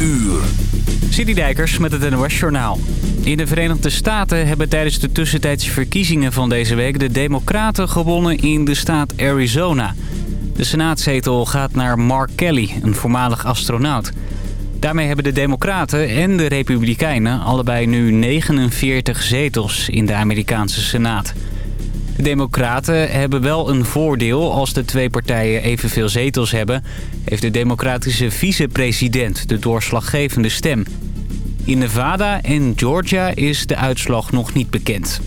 uur. Citydijkers met het NOS Journaal. In de Verenigde Staten hebben tijdens de tussentijdse verkiezingen van deze week... de Democraten gewonnen in de staat Arizona. De senaatzetel gaat naar Mark Kelly, een voormalig astronaut. Daarmee hebben de Democraten en de Republikeinen allebei nu 49 zetels in de Amerikaanse Senaat. De Democraten hebben wel een voordeel als de twee partijen evenveel zetels hebben... heeft de democratische vicepresident de doorslaggevende stem. In Nevada en Georgia is de uitslag nog niet bekend.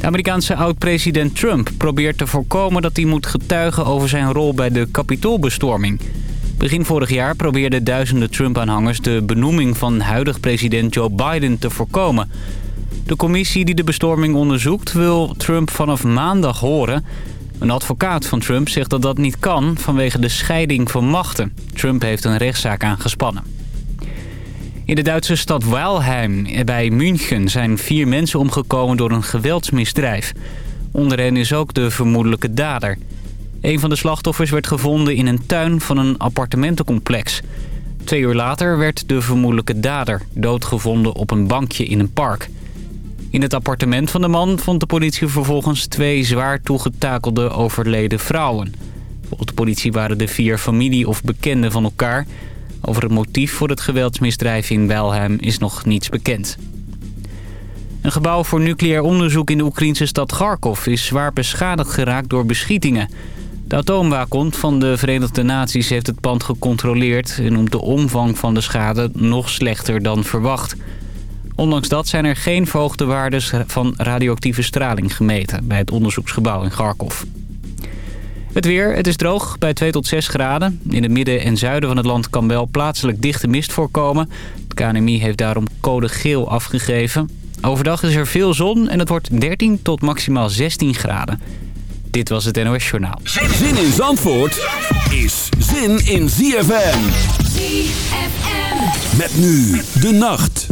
De Amerikaanse oud-president Trump probeert te voorkomen dat hij moet getuigen over zijn rol bij de kapitoolbestorming. Begin vorig jaar probeerden duizenden Trump-aanhangers de benoeming van huidig president Joe Biden te voorkomen... De commissie die de bestorming onderzoekt wil Trump vanaf maandag horen. Een advocaat van Trump zegt dat dat niet kan vanwege de scheiding van machten. Trump heeft een rechtszaak aangespannen. In de Duitse stad Weilheim bij München zijn vier mensen omgekomen door een geweldsmisdrijf. Onder hen is ook de vermoedelijke dader. Een van de slachtoffers werd gevonden in een tuin van een appartementencomplex. Twee uur later werd de vermoedelijke dader doodgevonden op een bankje in een park. In het appartement van de man vond de politie vervolgens twee zwaar toegetakelde overleden vrouwen. Volgens de politie waren de vier familie of bekenden van elkaar. Over het motief voor het geweldsmisdrijf in Weilheim is nog niets bekend. Een gebouw voor nucleair onderzoek in de Oekraïnse stad Kharkov is zwaar beschadigd geraakt door beschietingen. De atoomwaakhond van de Verenigde Naties heeft het pand gecontroleerd... en noemt de omvang van de schade nog slechter dan verwacht... Ondanks dat zijn er geen verhoogde waardes van radioactieve straling gemeten... bij het onderzoeksgebouw in Kharkov. Het weer, het is droog bij 2 tot 6 graden. In het midden en zuiden van het land kan wel plaatselijk dichte mist voorkomen. Het KNMI heeft daarom code geel afgegeven. Overdag is er veel zon en het wordt 13 tot maximaal 16 graden. Dit was het NOS Journaal. Zin in Zandvoort is zin in ZFM. ZFM. Met nu de nacht.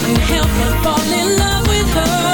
couldn't help me fall in love with her.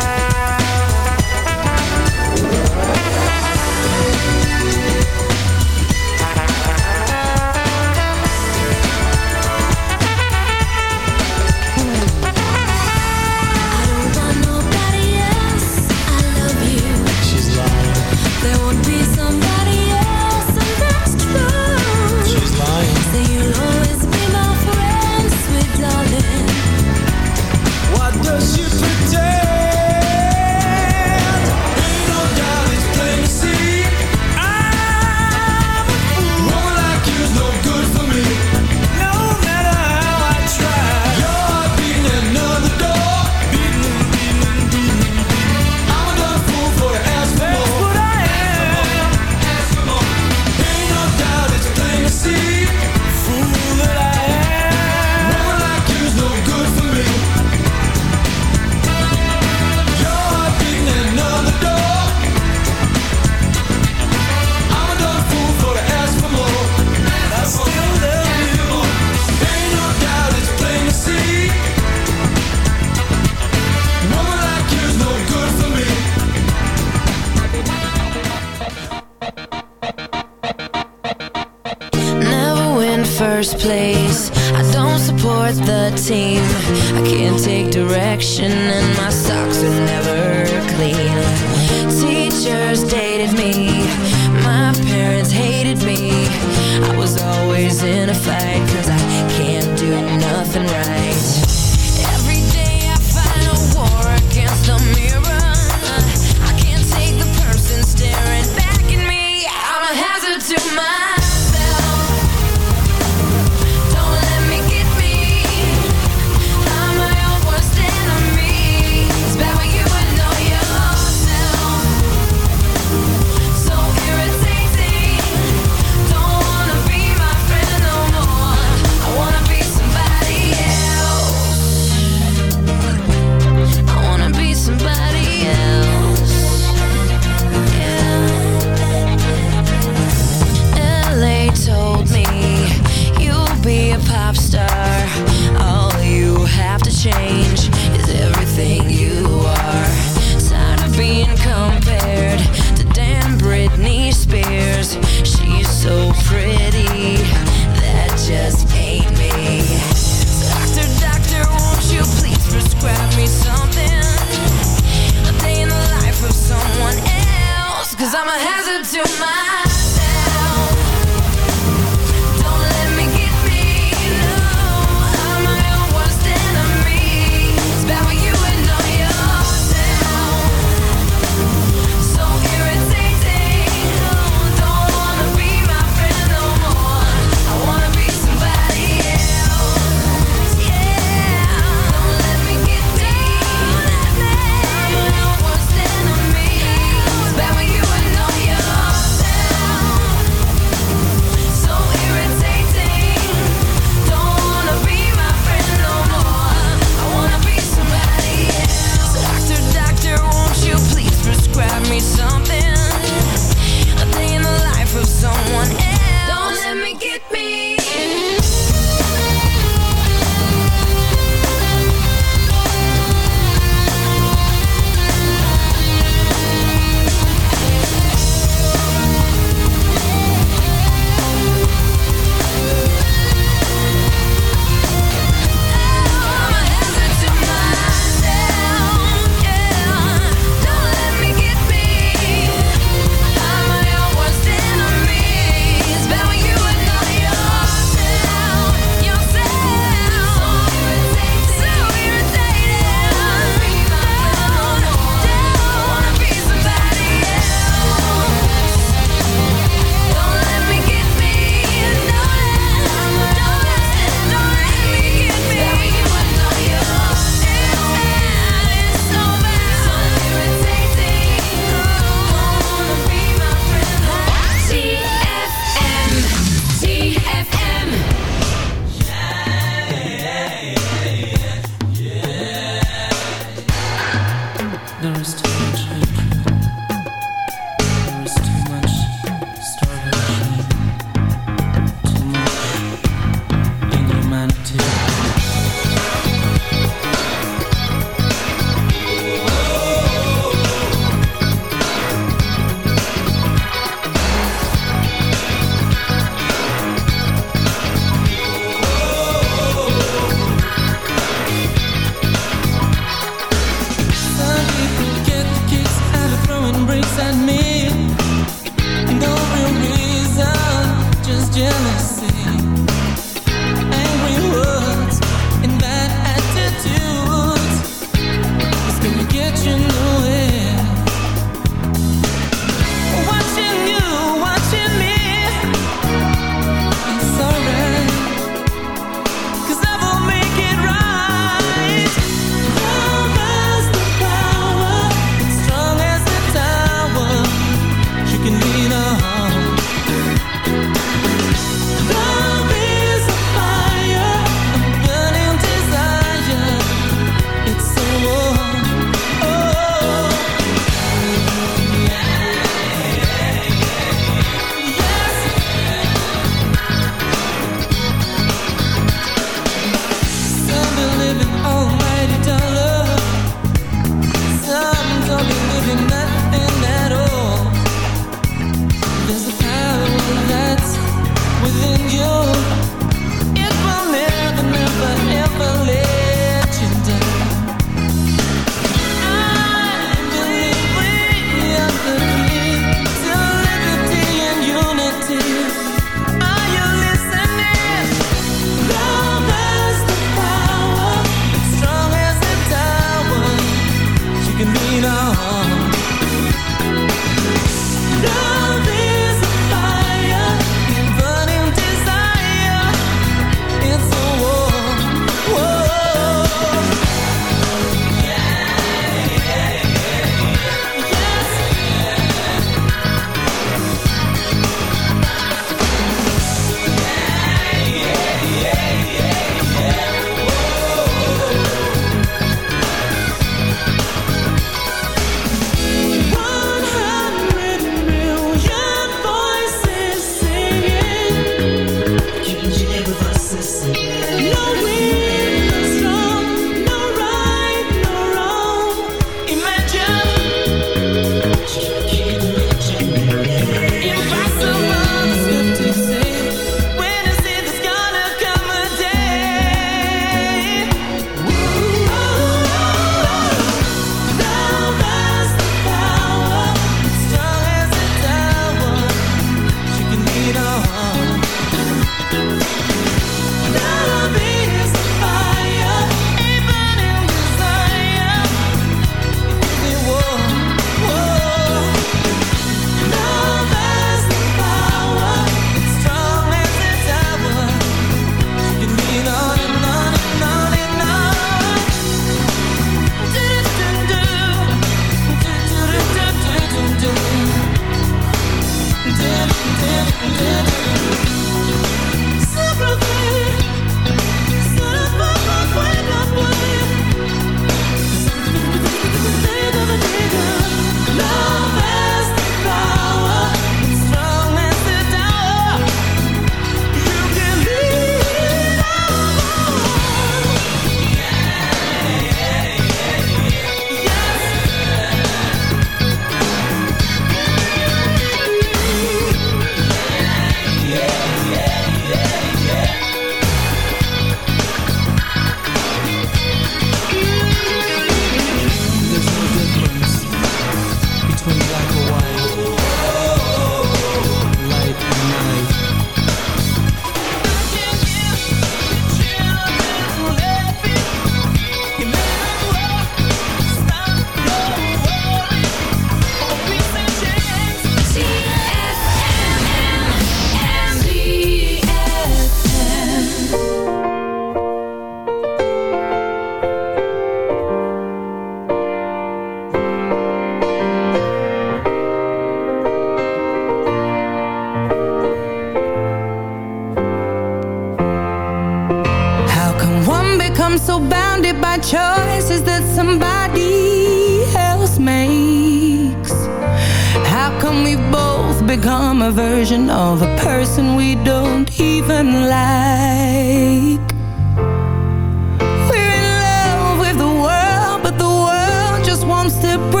comes to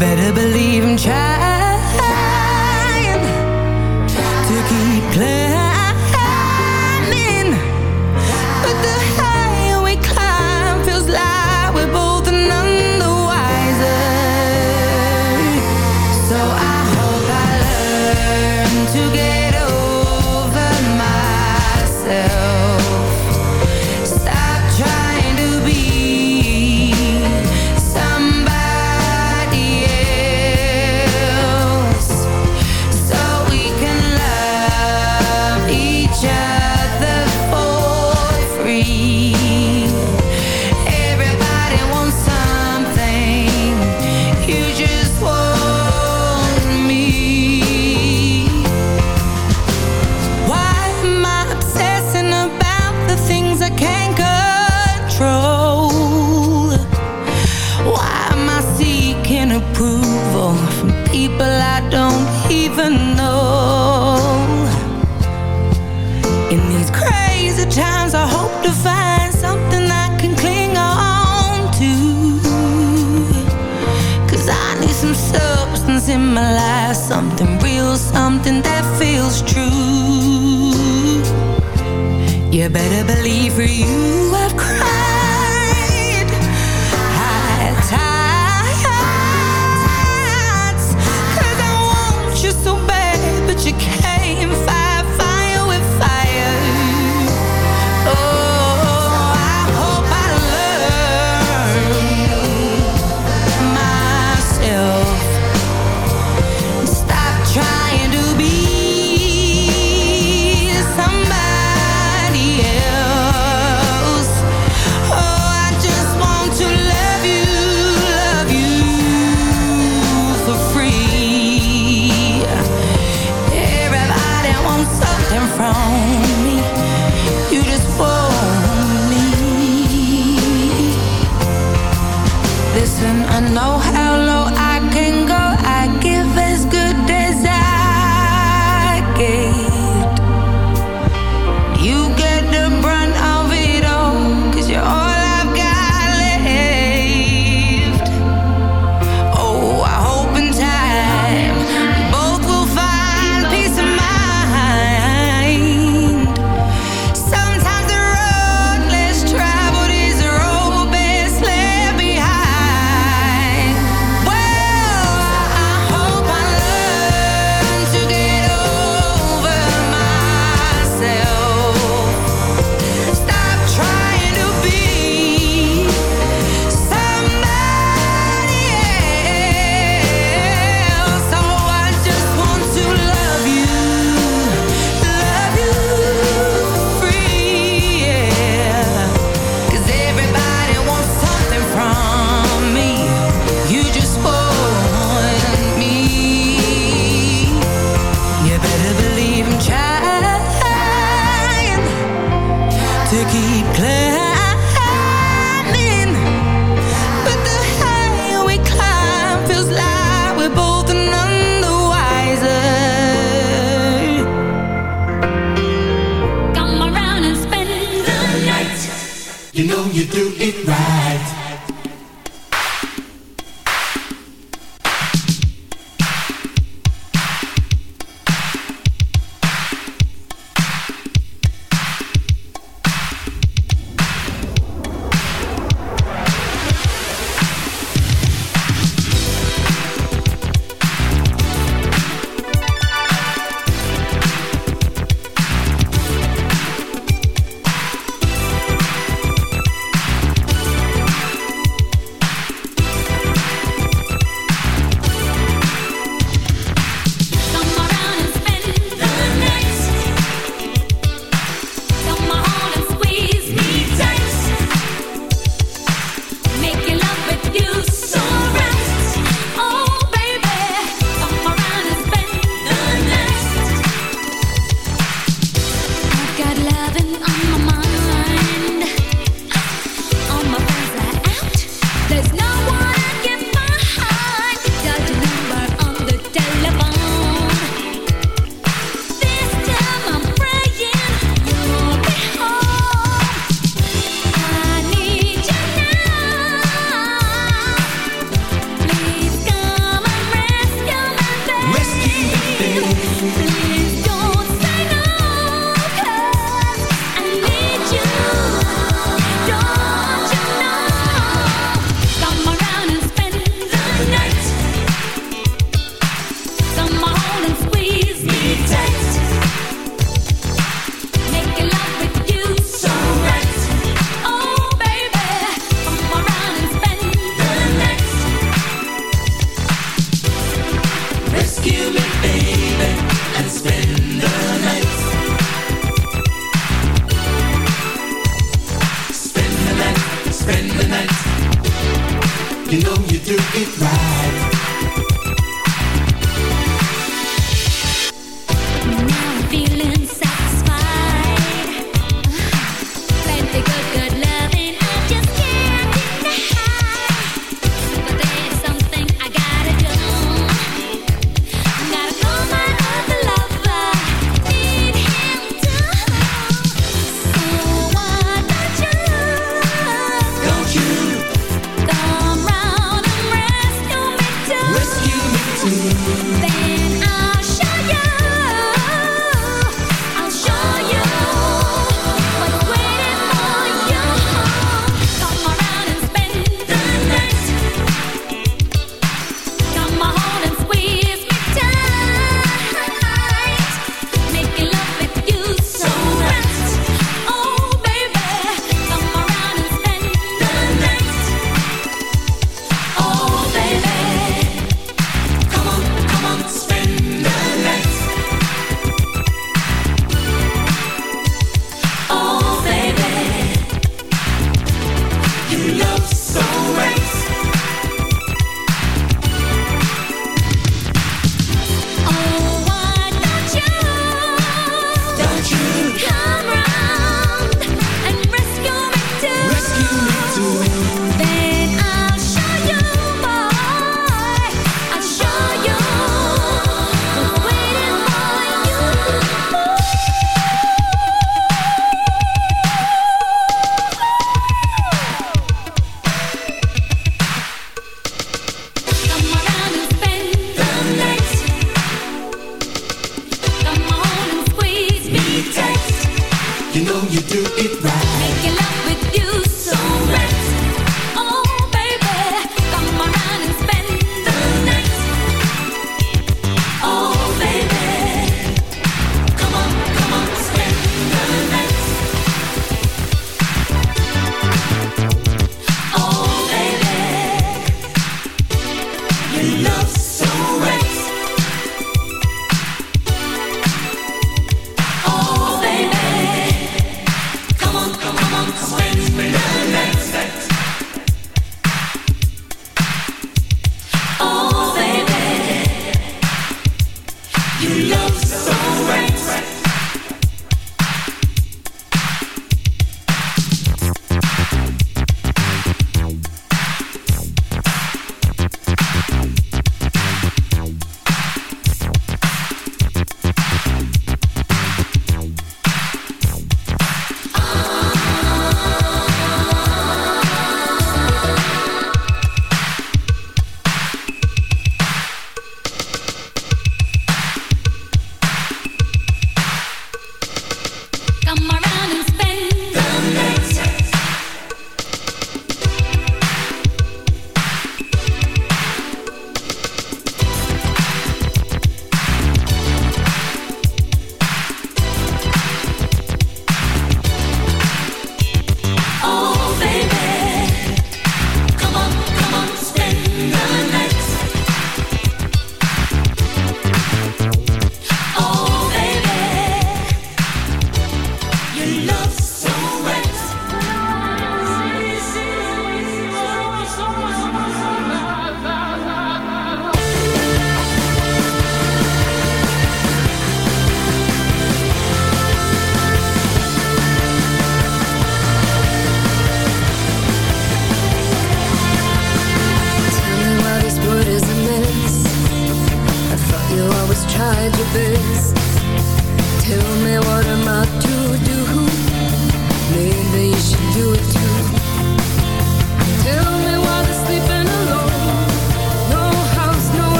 better believe I'm trying In these crazy times I hope to find something that can cling on to. Cause I need some substance in my life Something real, something that feels true. You better believe for you.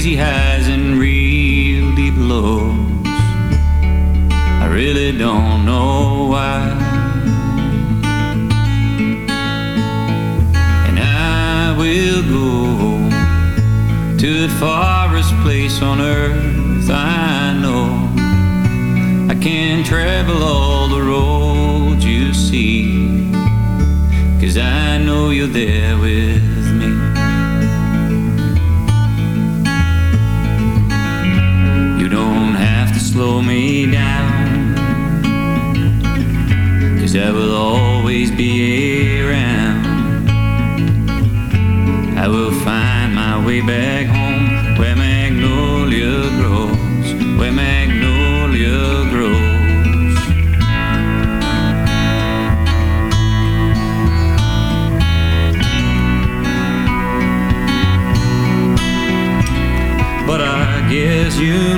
crazy high. You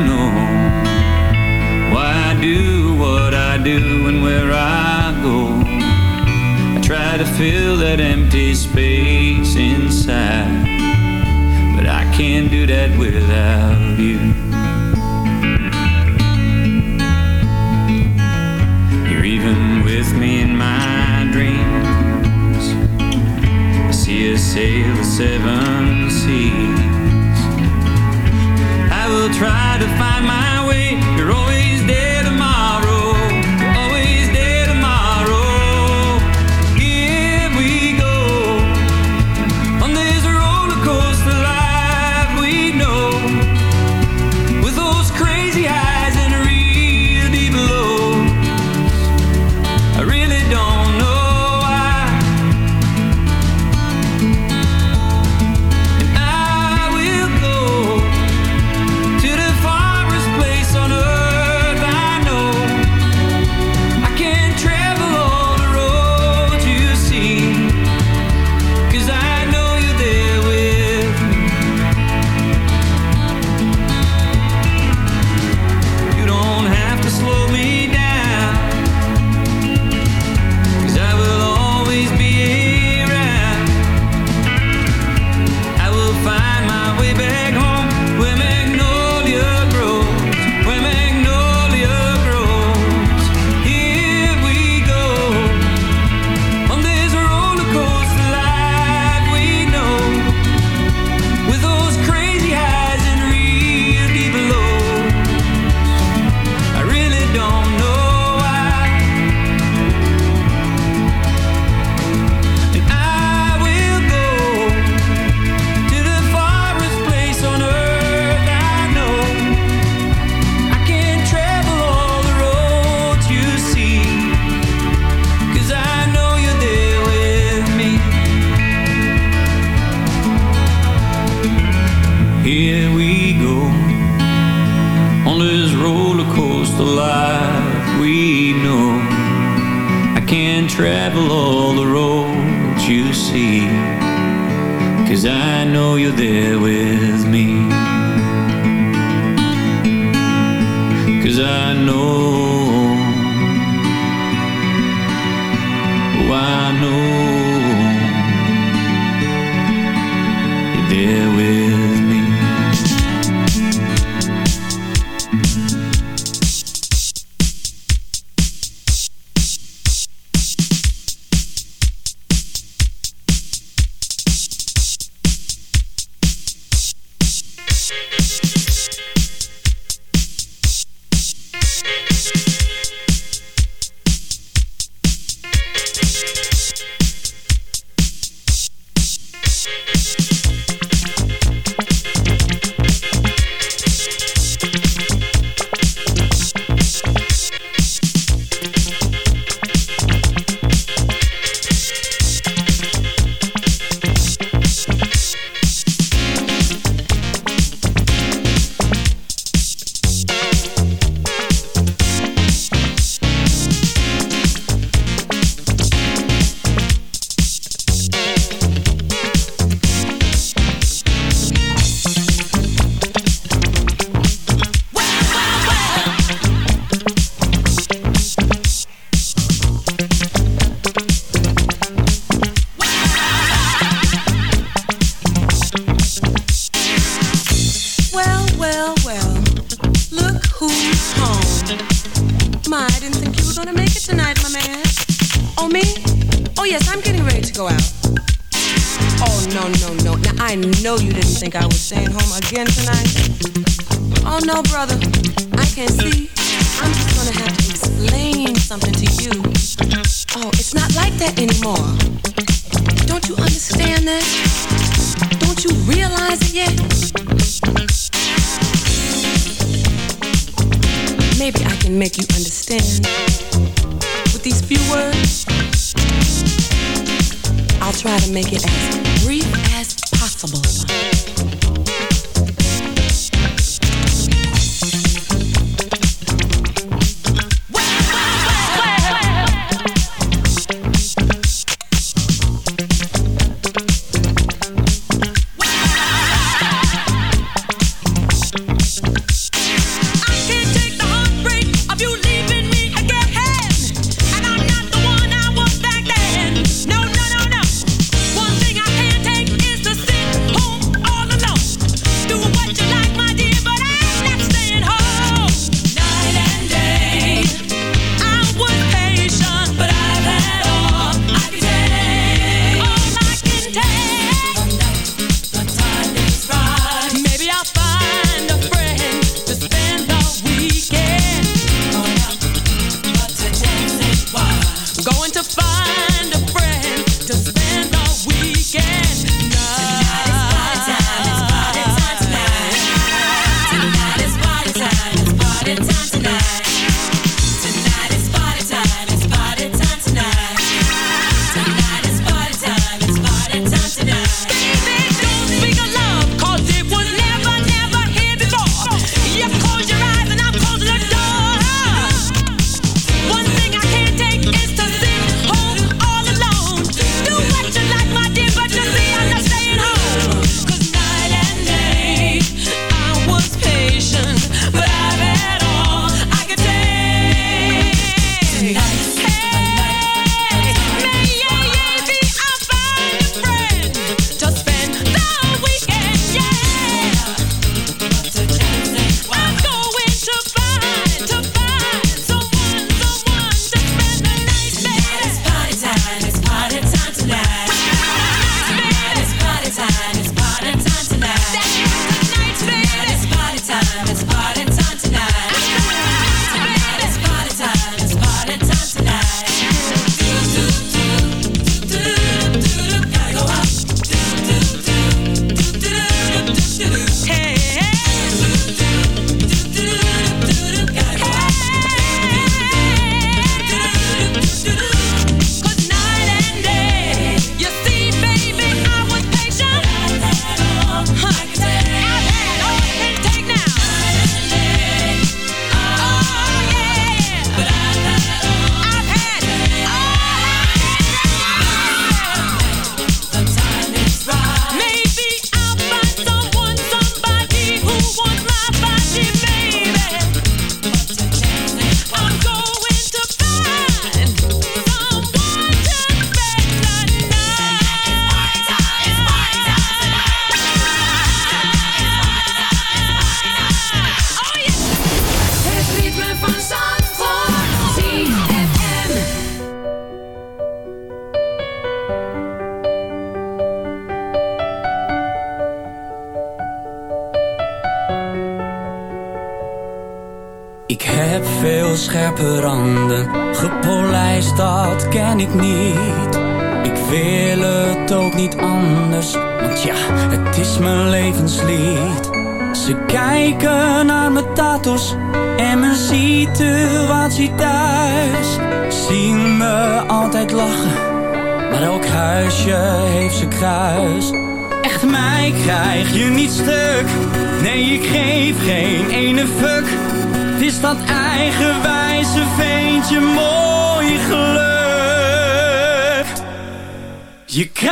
You can't.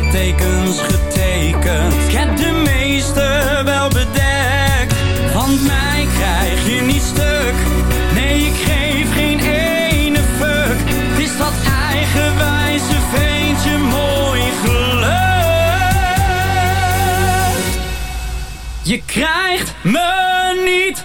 littekens getekend. Ik heb de meeste wel bedekt, want mij krijg je niet stuk. Nee, ik geef geen ene fuck. Is dat eigenwijze veentje mooi geluk. Je krijgt me niet